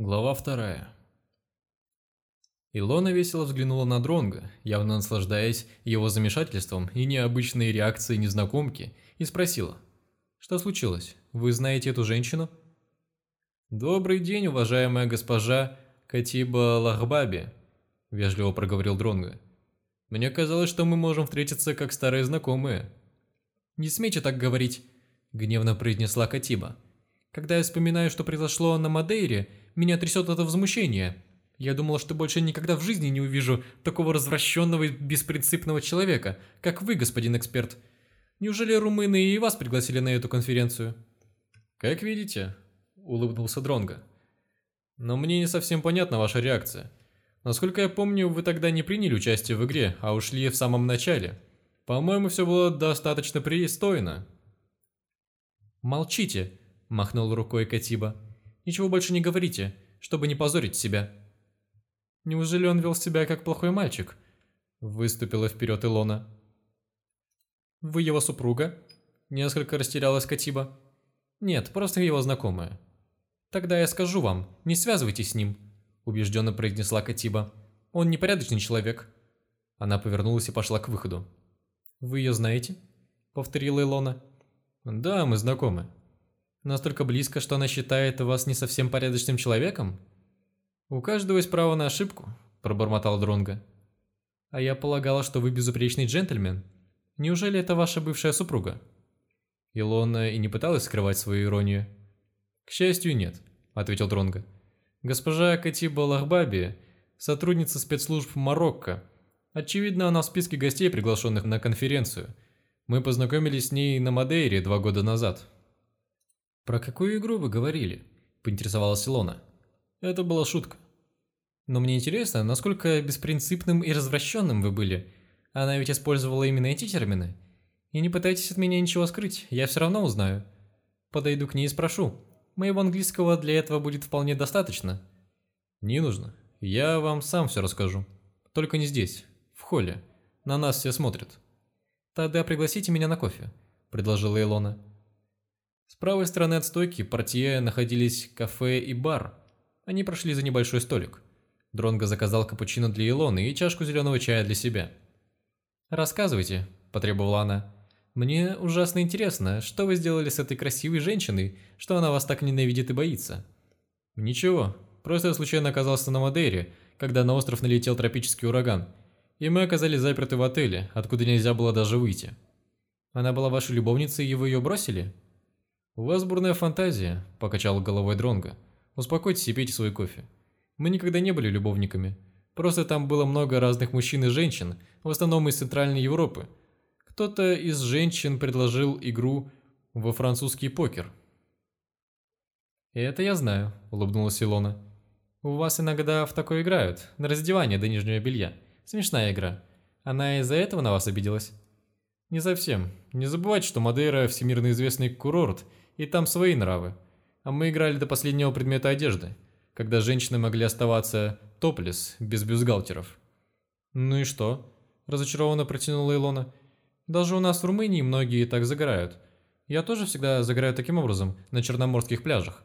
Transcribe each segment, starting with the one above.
Глава вторая. Илона весело взглянула на Дронга, явно наслаждаясь его замешательством и необычной реакцией незнакомки, и спросила. «Что случилось? Вы знаете эту женщину?» «Добрый день, уважаемая госпожа Катиба Лахбаби», – вежливо проговорил Дронга. «Мне казалось, что мы можем встретиться как старые знакомые». «Не смейте так говорить», – гневно произнесла Катиба. «Когда я вспоминаю, что произошло на Мадейре, меня трясет это возмущение. Я думала, что больше никогда в жизни не увижу такого развращенного и беспринципного человека, как вы, господин эксперт. Неужели румыны и вас пригласили на эту конференцию?» «Как видите», – улыбнулся Дронга. «Но мне не совсем понятна ваша реакция. Насколько я помню, вы тогда не приняли участие в игре, а ушли в самом начале. По-моему, все было достаточно пристойно». «Молчите», – махнул рукой Катиба. Ничего больше не говорите, чтобы не позорить себя». «Неужели он вел себя как плохой мальчик?» Выступила вперед Илона. «Вы его супруга?» Несколько растерялась Катиба. «Нет, просто его знакомая». «Тогда я скажу вам, не связывайтесь с ним», убежденно произнесла Катиба. «Он непорядочный человек». Она повернулась и пошла к выходу. «Вы ее знаете?» Повторила Илона. «Да, мы знакомы», Настолько близко, что она считает вас не совсем порядочным человеком? У каждого есть право на ошибку, пробормотал Дронга. А я полагала, что вы безупречный джентльмен. Неужели это ваша бывшая супруга? Илона и не пыталась скрывать свою иронию. К счастью, нет, ответил Дронга. Госпожа Катиба Лахбаби, сотрудница спецслужб Марокко. Очевидно, она в списке гостей, приглашенных на конференцию. Мы познакомились с ней на Мадейре два года назад. «Про какую игру вы говорили?» – поинтересовалась Илона. «Это была шутка». «Но мне интересно, насколько беспринципным и развращенным вы были. Она ведь использовала именно эти термины. И не пытайтесь от меня ничего скрыть, я все равно узнаю. Подойду к ней и спрошу. Моего английского для этого будет вполне достаточно». «Не нужно. Я вам сам все расскажу. Только не здесь, в холле. На нас все смотрят». «Тогда пригласите меня на кофе», – предложила Илона. С правой стороны от стойки портье находились кафе и бар. Они прошли за небольшой столик. Дронго заказал капучино для Илоны и чашку зеленого чая для себя. «Рассказывайте», – потребовала она. «Мне ужасно интересно, что вы сделали с этой красивой женщиной, что она вас так ненавидит и боится?» «Ничего, просто я случайно оказался на Мадейре, когда на остров налетел тропический ураган, и мы оказались заперты в отеле, откуда нельзя было даже выйти». «Она была вашей любовницей, и вы ее бросили?» «У вас бурная фантазия», – покачал головой Дронга. «Успокойтесь и пейте свой кофе. Мы никогда не были любовниками. Просто там было много разных мужчин и женщин, в основном из Центральной Европы. Кто-то из женщин предложил игру во французский покер». «Это я знаю», – улыбнулась Илона. «У вас иногда в такое играют, на раздевание до нижнего белья. Смешная игра. Она из-за этого на вас обиделась?» «Не совсем. Не забывайте, что Мадейра – всемирно известный курорт – и там свои нравы. А мы играли до последнего предмета одежды, когда женщины могли оставаться топлес, без бюстгальтеров. «Ну и что?» – разочарованно протянула Илона. «Даже у нас в Румынии многие так загорают. Я тоже всегда загораю таким образом, на черноморских пляжах».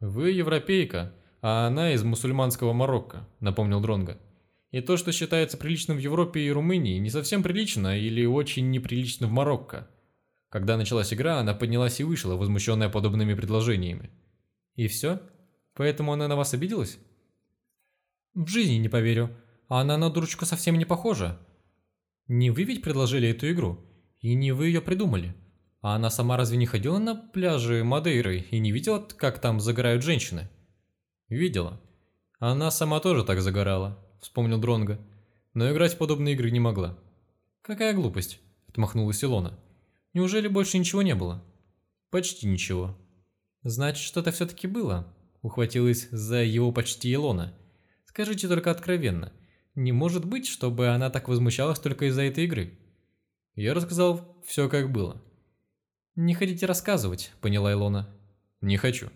«Вы европейка, а она из мусульманского Марокко», – напомнил Дронга. «И то, что считается приличным в Европе и Румынии, не совсем прилично или очень неприлично в Марокко». Когда началась игра, она поднялась и вышла, возмущенная подобными предложениями. «И все? Поэтому она на вас обиделась?» «В жизни не поверю. Она на дурочку совсем не похожа. Не вы ведь предложили эту игру? И не вы ее придумали? А она сама разве не ходила на пляжи Мадейры и не видела, как там загорают женщины?» «Видела. Она сама тоже так загорала», — вспомнил Дронга. «Но играть в подобные игры не могла». «Какая глупость», — отмахнулась Илона. Неужели больше ничего не было? Почти ничего. Значит, что-то все-таки было. Ухватилась за его почти Илона. Скажите только откровенно. Не может быть, чтобы она так возмущалась только из-за этой игры. Я рассказал все как было. Не хотите рассказывать, поняла Илона. Не хочу.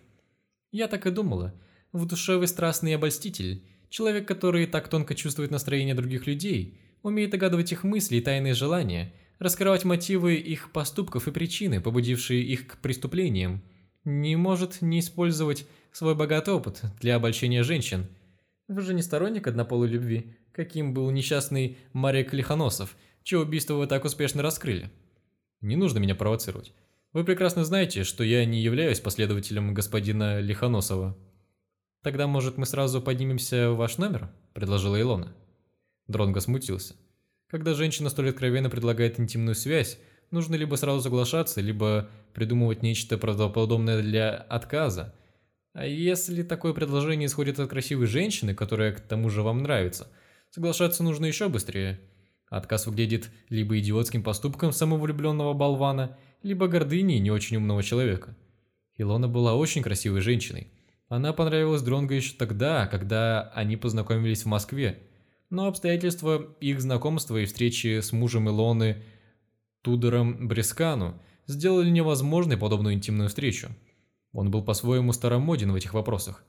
Я так и думала. В душе вы страстный обольститель. Человек, который так тонко чувствует настроение других людей, умеет догадывать их мысли и тайные желания, раскрывать мотивы их поступков и причины, побудившие их к преступлениям, не может не использовать свой богатый опыт для обольщения женщин. Вы же не сторонник однополой любви, каким был несчастный Марик Лихоносов, чье убийство вы так успешно раскрыли. Не нужно меня провоцировать. Вы прекрасно знаете, что я не являюсь последователем господина Лихоносова. Тогда, может, мы сразу поднимемся в ваш номер? предложила Илона. Дронго смутился. Когда женщина столь откровенно предлагает интимную связь, нужно либо сразу соглашаться, либо придумывать нечто правдоподобное для отказа. А если такое предложение исходит от красивой женщины, которая к тому же вам нравится, соглашаться нужно еще быстрее. Отказ выглядит либо идиотским поступком самовлюбленного болвана, либо гордыней не очень умного человека. Илона была очень красивой женщиной. Она понравилась Дронго еще тогда, когда они познакомились в Москве, но обстоятельства их знакомства и встречи с мужем Илоны Тудором Брескану сделали невозможной подобную интимную встречу. Он был по-своему старомоден в этих вопросах.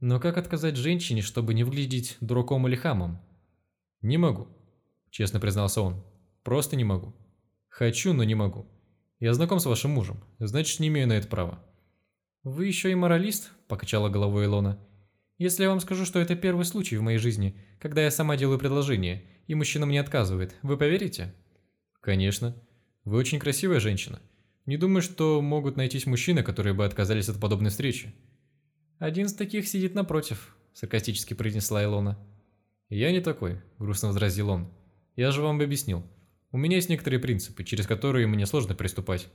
Но как отказать женщине, чтобы не выглядеть дураком или хамом? «Не могу», – честно признался он. «Просто не могу. Хочу, но не могу. Я знаком с вашим мужем, значит, не имею на это права». «Вы еще и моралист?» – покачала головой Илона. «Если я вам скажу, что это первый случай в моей жизни, когда я сама делаю предложение, и мужчина мне отказывает, вы поверите?» «Конечно. Вы очень красивая женщина. Не думаю, что могут найтись мужчины, которые бы отказались от подобной встречи». «Один из таких сидит напротив», – саркастически произнесла Илона. «Я не такой», – грустно возразил он. «Я же вам объяснил. У меня есть некоторые принципы, через которые мне сложно приступать.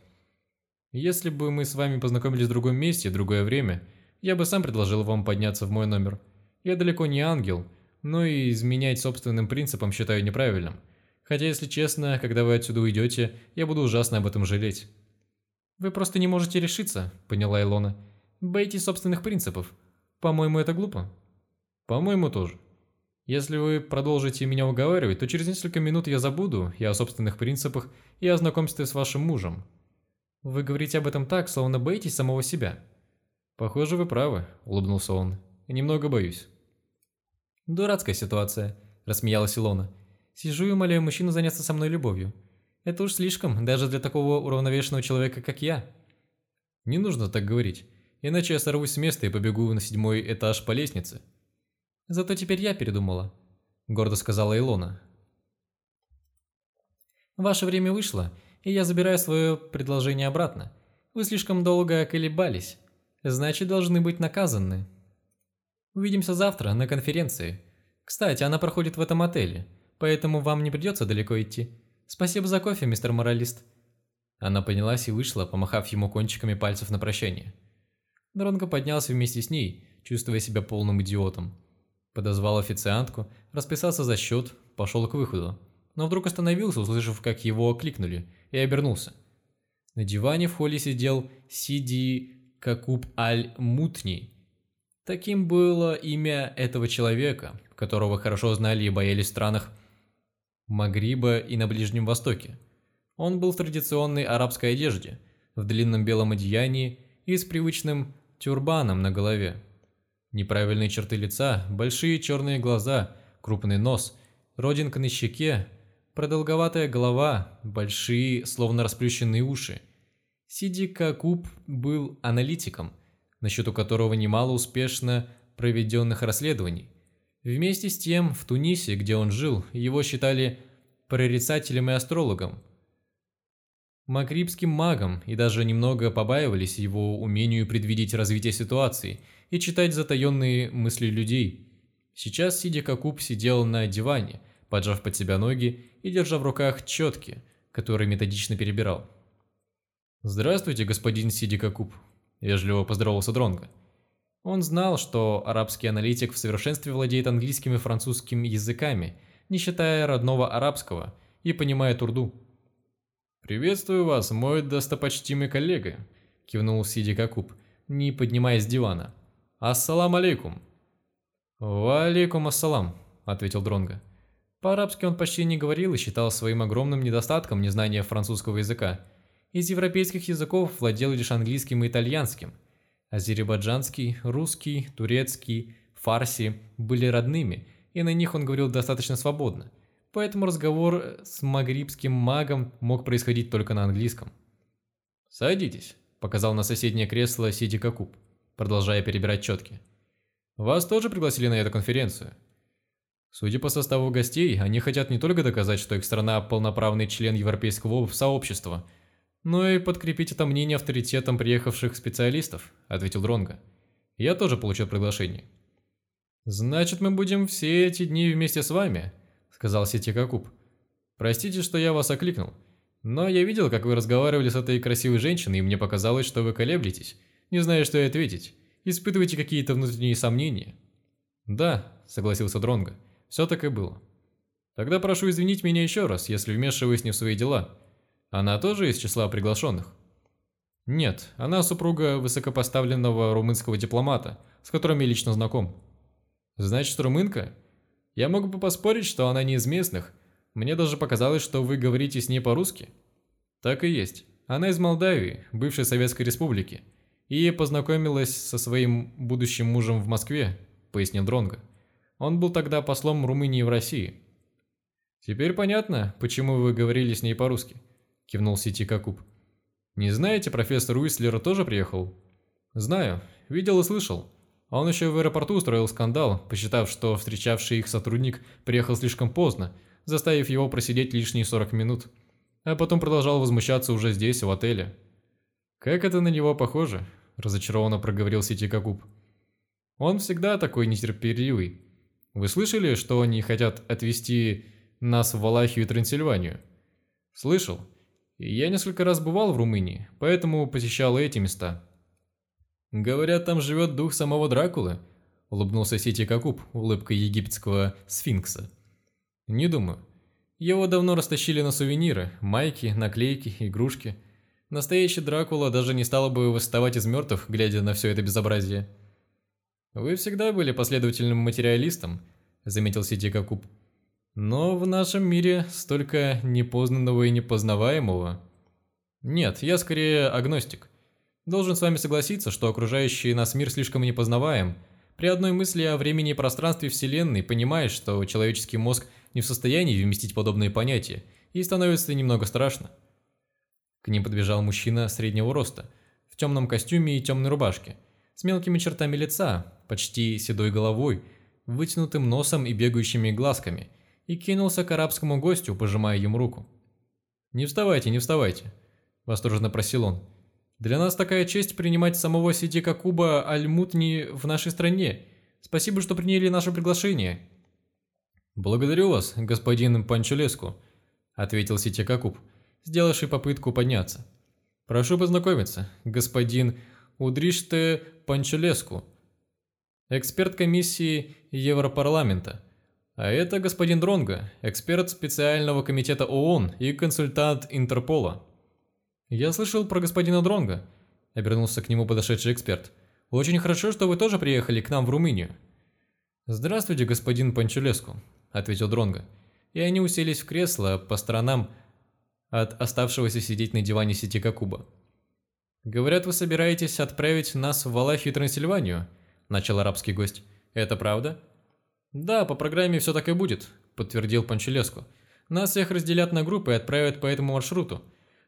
Если бы мы с вами познакомились в другом месте, в другое время, я бы сам предложил вам подняться в мой номер. Я далеко не ангел, но и изменять собственным принципам считаю неправильным. Хотя, если честно, когда вы отсюда уйдете, я буду ужасно об этом жалеть». «Вы просто не можете решиться», — поняла Илона. «Боитесь собственных принципов. По-моему, это глупо». «По-моему, тоже. Если вы продолжите меня уговаривать, то через несколько минут я забуду и о собственных принципах, и о знакомстве с вашим мужем. Вы говорите об этом так, словно боитесь самого себя. Похоже, вы правы, улыбнулся он. Немного боюсь. Дурацкая ситуация, рассмеялась Илона. Сижу и умоляю мужчину заняться со мной любовью. Это уж слишком, даже для такого уравновешенного человека, как я. Не нужно так говорить, иначе я сорвусь с места и побегу на седьмой этаж по лестнице. Зато теперь я передумала, гордо сказала Илона. Ваше время вышло, и я забираю свое предложение обратно. Вы слишком долго колебались. Значит, должны быть наказаны. Увидимся завтра на конференции. Кстати, она проходит в этом отеле, поэтому вам не придется далеко идти. Спасибо за кофе, мистер моралист». Она поднялась и вышла, помахав ему кончиками пальцев на прощание. Дронго поднялся вместе с ней, чувствуя себя полным идиотом. Подозвал официантку, расписался за счет, пошел к выходу но вдруг остановился, услышав, как его окликнули, и обернулся. На диване в холле сидел Сиди Какуб Аль-Мутни. Таким было имя этого человека, которого хорошо знали и боялись в странах Магриба и на Ближнем Востоке. Он был в традиционной арабской одежде, в длинном белом одеянии и с привычным тюрбаном на голове. Неправильные черты лица, большие черные глаза, крупный нос, родинка на щеке Продолговатая голова, большие, словно расплющенные уши. Сиди Какуб был аналитиком, на счету которого немало успешно проведенных расследований. Вместе с тем, в Тунисе, где он жил, его считали прорицателем и астрологом, магрибским магом и даже немного побаивались его умению предвидеть развитие ситуации и читать затаенные мысли людей. Сейчас Сиди Какуб сидел на диване, поджав под себя ноги и держа в руках четки, которые методично перебирал. «Здравствуйте, господин Сиди Какуб», – вежливо поздоровался Дронго. Он знал, что арабский аналитик в совершенстве владеет английским и французским языками, не считая родного арабского, и понимает урду. «Приветствую вас, мой достопочтимый коллега», – кивнул Сиди Какуб, не поднимаясь с дивана. «Ассалам алейкум». «Ва алейкум ассалам», – ответил Дронго. По-арабски он почти не говорил и считал своим огромным недостатком незнание французского языка. Из европейских языков владел лишь английским и итальянским. Азербайджанский, русский, турецкий, фарси были родными, и на них он говорил достаточно свободно. Поэтому разговор с магрибским магом мог происходить только на английском. «Садитесь», – показал на соседнее кресло Сиди Какуб. продолжая перебирать четки. «Вас тоже пригласили на эту конференцию?» Судя по составу гостей, они хотят не только доказать, что их страна полноправный член европейского сообщества, но и подкрепить это мнение авторитетом приехавших специалистов, ответил Дронга. Я тоже получил приглашение. Значит, мы будем все эти дни вместе с вами, сказал Сетикакуб. Простите, что я вас окликнул, но я видел, как вы разговаривали с этой красивой женщиной, и мне показалось, что вы колеблетесь, не зная, что ей ответить. Испытываете какие-то внутренние сомнения? Да, согласился Дронга. Все так и было. Тогда прошу извинить меня еще раз, если вмешиваюсь не в свои дела. Она тоже из числа приглашенных? Нет, она супруга высокопоставленного румынского дипломата, с которым я лично знаком. Значит, румынка? Я мог бы поспорить, что она не из местных. Мне даже показалось, что вы говорите с ней по-русски. Так и есть. Она из Молдавии, бывшей Советской Республики, и познакомилась со своим будущим мужем в Москве, пояснил Дронго. Он был тогда послом Румынии в России. Теперь понятно, почему вы говорили с ней по-русски, кивнул Сити Кокуб. Не знаете, профессор Уислер тоже приехал? Знаю, видел и слышал. Он еще в аэропорту устроил скандал, посчитав, что встречавший их сотрудник приехал слишком поздно, заставив его просидеть лишние 40 минут. А потом продолжал возмущаться уже здесь, в отеле. «Как это на него похоже?» – разочарованно проговорил Сити Кокуб. «Он всегда такой нетерпеливый. Вы слышали, что они хотят отвезти нас в Валахию и Трансильванию? Слышал. Я несколько раз бывал в Румынии, поэтому посещал эти места. Говорят, там живет дух самого Дракулы, улыбнулся Сити Кокуб улыбкой египетского сфинкса. Не думаю. Его давно растащили на сувениры, майки, наклейки, игрушки. Настоящий Дракула даже не стал бы восставать из мертвых, глядя на все это безобразие. «Вы всегда были последовательным материалистом», – заметил Сити Кокуб. «Но в нашем мире столько непознанного и непознаваемого». «Нет, я скорее агностик. Должен с вами согласиться, что окружающий нас мир слишком непознаваем. При одной мысли о времени и пространстве Вселенной понимаешь, что человеческий мозг не в состоянии вместить подобные понятия, и становится немного страшно». К ним подбежал мужчина среднего роста, в темном костюме и темной рубашке, с мелкими чертами лица, почти седой головой, вытянутым носом и бегающими глазками, и кинулся к арабскому гостю, пожимая ему руку. «Не вставайте, не вставайте», – восторженно просил он. «Для нас такая честь принимать самого Сидика Куба Аль-Мутни в нашей стране. Спасибо, что приняли наше приглашение». «Благодарю вас, господин Панчулеску», – ответил Ситика Куб, сделавший попытку подняться. «Прошу познакомиться, господин Удриште Панчулеску, эксперт комиссии Европарламента. А это господин Дронго, эксперт специального комитета ООН и консультант Интерпола. Я слышал про господина Дронго, обернулся к нему подошедший эксперт. Очень хорошо, что вы тоже приехали к нам в Румынию. Здравствуйте, господин Панчулеску, ответил Дронго. И они уселись в кресло по сторонам от оставшегося сидеть на диване Ситика Куба. «Говорят, вы собираетесь отправить нас в Валахию и Трансильванию», – начал арабский гость. «Это правда?» «Да, по программе все так и будет», – подтвердил Панчелеску. «Нас всех разделят на группы и отправят по этому маршруту.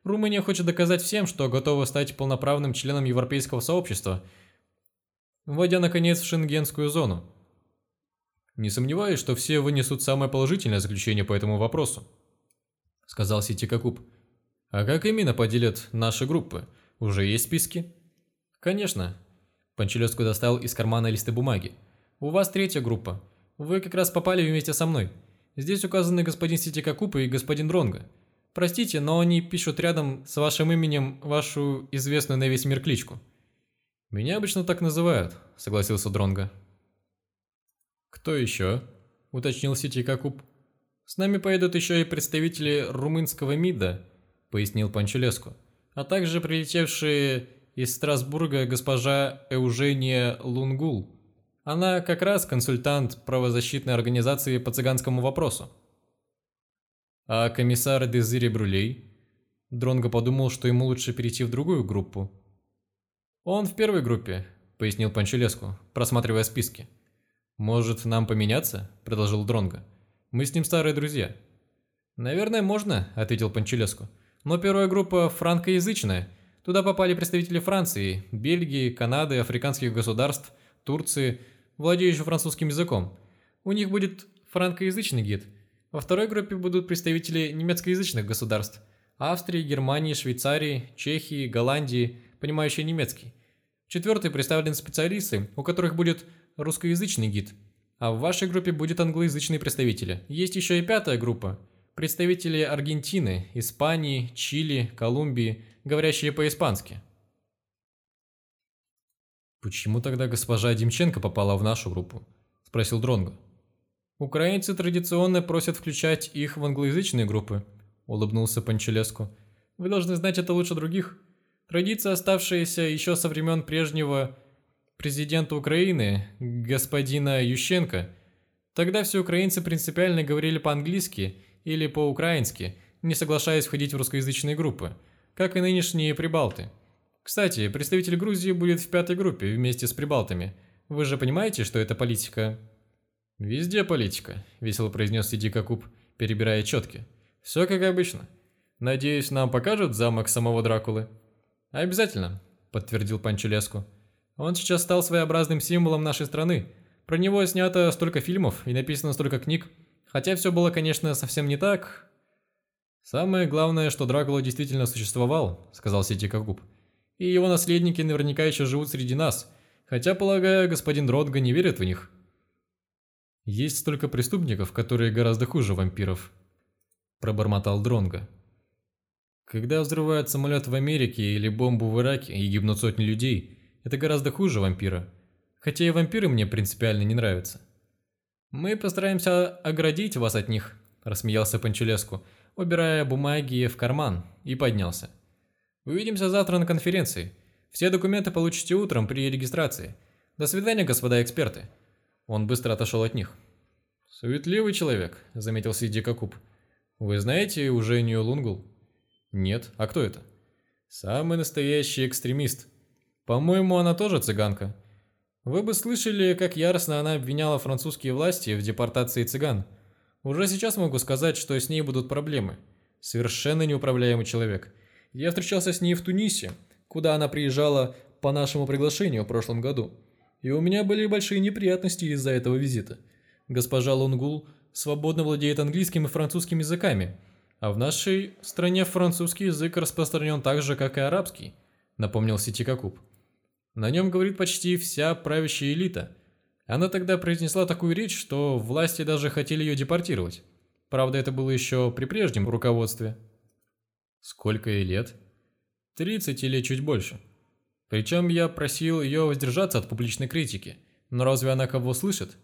Румыния хочет доказать всем, что готова стать полноправным членом европейского сообщества, вводя, наконец, в шенгенскую зону. Не сомневаюсь, что все вынесут самое положительное заключение по этому вопросу», – сказал Ситикакуб. «А как именно поделят наши группы? Уже есть списки?» «Конечно», Панчелеску достал из кармана листы бумаги. «У вас третья группа. Вы как раз попали вместе со мной. Здесь указаны господин Ситикакупа и господин Дронга. Простите, но они пишут рядом с вашим именем вашу известную на весь мир кличку». «Меня обычно так называют», — согласился Дронга. «Кто еще?» — уточнил Ситикакуп. «С нами поедут еще и представители румынского МИДа», — пояснил Панчелеску, «а также прилетевшие из Страсбурга госпожа Эужения Лунгул. Она как раз консультант правозащитной организации по цыганскому вопросу. А комиссар Дезири Брулей? Дронго подумал, что ему лучше перейти в другую группу. «Он в первой группе», — пояснил Панчелеску, просматривая списки. «Может, нам поменяться?» – предложил Дронго. «Мы с ним старые друзья». «Наверное, можно», – ответил Панчелеску. «Но первая группа франкоязычная, Туда попали представители Франции, Бельгии, Канады, африканских государств, Турции, владеющих французским языком. У них будет франкоязычный гид. Во второй группе будут представители немецкоязычных государств – Австрии, Германии, Швейцарии, Чехии, Голландии, понимающие немецкий. В четвертой представлены специалисты, у которых будет русскоязычный гид. А в вашей группе будет англоязычные представители. Есть еще и пятая группа – представители Аргентины, Испании, Чили, Колумбии, говорящие по-испански. «Почему тогда госпожа Демченко попала в нашу группу?» – спросил Дронго. «Украинцы традиционно просят включать их в англоязычные группы», – улыбнулся Панчелеску. «Вы должны знать это лучше других. Традиция, оставшаяся еще со времен прежнего президента Украины, господина Ющенко. Тогда все украинцы принципиально говорили по-английски или по-украински, не соглашаясь входить в русскоязычные группы, как и нынешние прибалты. Кстати, представитель Грузии будет в пятой группе вместе с прибалтами. Вы же понимаете, что это политика «Везде политика», – весело произнес Сиди Кокуб, перебирая четки. «Все как обычно. Надеюсь, нам покажут замок самого Дракулы?» «Обязательно», – подтвердил Панчелеску. «Он сейчас стал своеобразным символом нашей страны. Про него снято столько фильмов и написано столько книг. Хотя все было, конечно, совсем не так». «Самое главное, что Дракула действительно существовал», – сказал Сити Кокуб. «И его наследники наверняка еще живут среди нас. Хотя, полагаю, господин Дротго не верит в них». Есть столько преступников, которые гораздо хуже вампиров, пробормотал Дронга. Когда взрывают самолет в Америке или бомбу в Ираке и гибнут сотни людей, это гораздо хуже вампира. Хотя и вампиры мне принципиально не нравятся. Мы постараемся оградить вас от них, рассмеялся Панчелеску, убирая бумаги в карман, и поднялся. Увидимся завтра на конференции. Все документы получите утром при регистрации. До свидания, господа эксперты. Он быстро отошел от них. «Суетливый человек», — заметил Сиди Кокуб. «Вы знаете Ужению Лунгул?» «Нет. А кто это?» «Самый настоящий экстремист. По-моему, она тоже цыганка. Вы бы слышали, как яростно она обвиняла французские власти в депортации цыган. Уже сейчас могу сказать, что с ней будут проблемы. Совершенно неуправляемый человек. Я встречался с ней в Тунисе, куда она приезжала по нашему приглашению в прошлом году и у меня были большие неприятности из-за этого визита. Госпожа Лунгул свободно владеет английским и французским языками, а в нашей стране французский язык распространен так же, как и арабский, напомнил Ситикакуб. На нем говорит почти вся правящая элита. Она тогда произнесла такую речь, что власти даже хотели ее депортировать. Правда, это было еще при прежнем руководстве. Сколько ей лет? 30 или чуть больше. Причем я просил ее воздержаться от публичной критики. Но разве она кого слышит?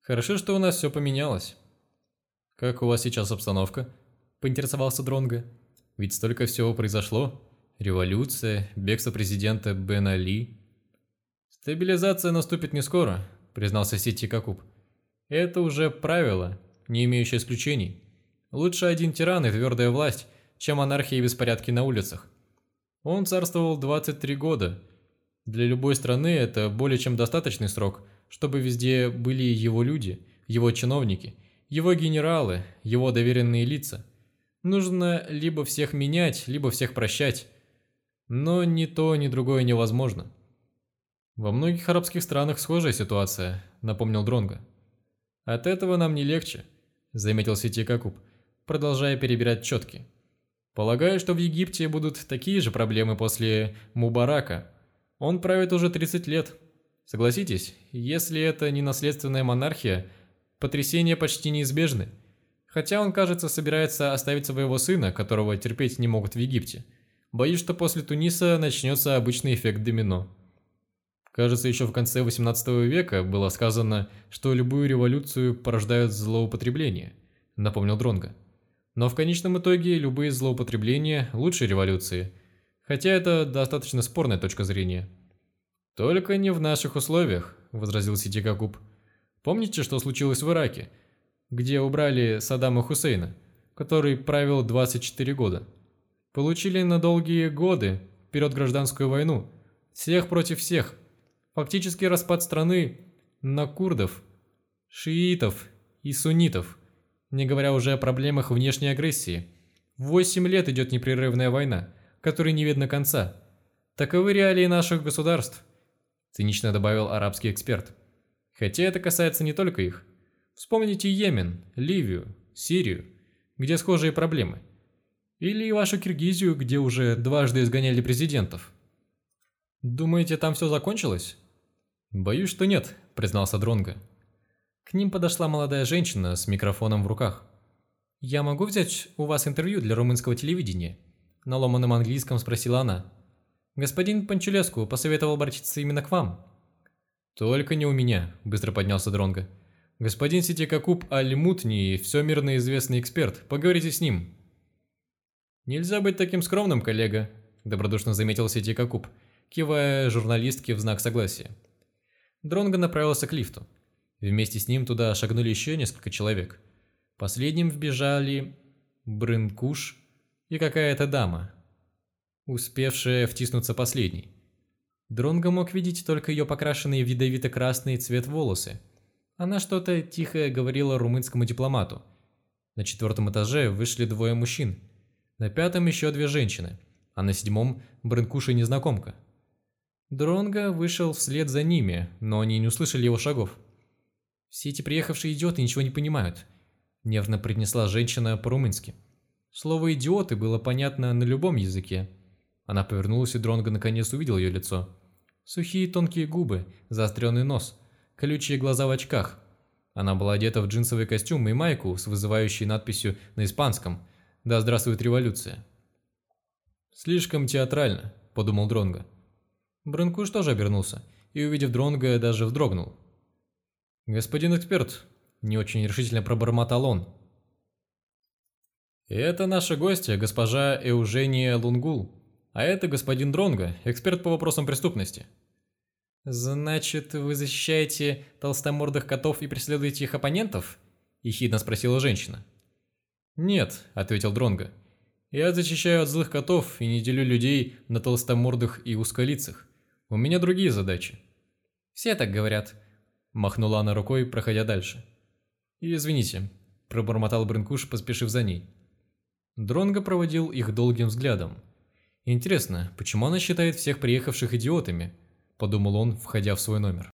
Хорошо, что у нас все поменялось. Как у вас сейчас обстановка? Поинтересовался Дронго. Ведь столько всего произошло. Революция, бегство президента Бен Али. Стабилизация наступит не скоро, признался Сити Какуб. Это уже правило, не имеющее исключений. Лучше один тиран и твердая власть, чем анархия и беспорядки на улицах. Он царствовал 23 года. Для любой страны это более чем достаточный срок, чтобы везде были его люди, его чиновники, его генералы, его доверенные лица. Нужно либо всех менять, либо всех прощать. Но ни то, ни другое невозможно. Во многих арабских странах схожая ситуация, напомнил Дронга. От этого нам не легче, заметил Сити Какуб, продолжая перебирать четки. Полагаю, что в Египте будут такие же проблемы после Мубарака. Он правит уже 30 лет. Согласитесь, если это не наследственная монархия, потрясения почти неизбежны. Хотя он, кажется, собирается оставить своего сына, которого терпеть не могут в Египте. Боюсь, что после Туниса начнется обычный эффект домино. Кажется, еще в конце 18 века было сказано, что любую революцию порождают злоупотребление, напомнил Дронга. Но в конечном итоге любые злоупотребления лучше революции. Хотя это достаточно спорная точка зрения. «Только не в наших условиях», – возразил Ситикакуб. «Помните, что случилось в Ираке, где убрали Саддама Хусейна, который правил 24 года? Получили на долгие годы, вперед гражданскую войну, всех против всех. Фактически распад страны на курдов, шиитов и суннитов не говоря уже о проблемах внешней агрессии. Восемь лет идет непрерывная война, которой не видно конца. Таковы реалии наших государств, цинично добавил арабский эксперт. Хотя это касается не только их. Вспомните Йемен, Ливию, Сирию, где схожие проблемы. Или вашу Киргизию, где уже дважды изгоняли президентов. Думаете, там все закончилось? Боюсь, что нет, признался Дронга. К ним подошла молодая женщина с микрофоном в руках. «Я могу взять у вас интервью для румынского телевидения?» На ломаном английском спросила она. «Господин Панчелеску посоветовал обратиться именно к вам». «Только не у меня», – быстро поднялся Дронга. «Господин Ситикакуб Аль-Мутни, все мирно известный эксперт. Поговорите с ним». «Нельзя быть таким скромным, коллега», – добродушно заметил Ситикакуб, кивая журналистке в знак согласия. Дронго направился к лифту. Вместе с ним туда шагнули еще несколько человек. Последним вбежали Брынкуш и какая-то дама, успевшая втиснуться последней. Дронго мог видеть только ее покрашенные в ядовито-красный цвет волосы. Она что-то тихо говорила румынскому дипломату. На четвертом этаже вышли двое мужчин. На пятом еще две женщины, а на седьмом Брынкуш и незнакомка. Дронго вышел вслед за ними, но они не услышали его шагов. «Все эти приехавшие идиоты ничего не понимают», – нервно принесла женщина по-румынски. Слово «идиоты» было понятно на любом языке. Она повернулась, и Дронго наконец увидел ее лицо. Сухие тонкие губы, заостренный нос, колючие глаза в очках. Она была одета в джинсовый костюм и майку с вызывающей надписью на испанском «Да здравствует революция». «Слишком театрально», – подумал Дронго. Бранкуш тоже обернулся и, увидев Дронга, даже вздрогнул. «Господин эксперт», – не очень решительно пробормотал он. «Это наша гостья, госпожа Эужения Лунгул», а это господин Дронго, эксперт по вопросам преступности. Значит, вы защищаете толстомордых котов и преследуете их оппонентов? ехидно спросила женщина. Нет, ответил Дронго. Я защищаю от злых котов и не делю людей на толстомордых и узколицых. У меня другие задачи. Все так говорят, махнула она рукой, проходя дальше. Извините, пробормотал Брынкуш, поспешив за ней. Дронго проводил их долгим взглядом. Интересно, почему она считает всех приехавших идиотами? Подумал он, входя в свой номер.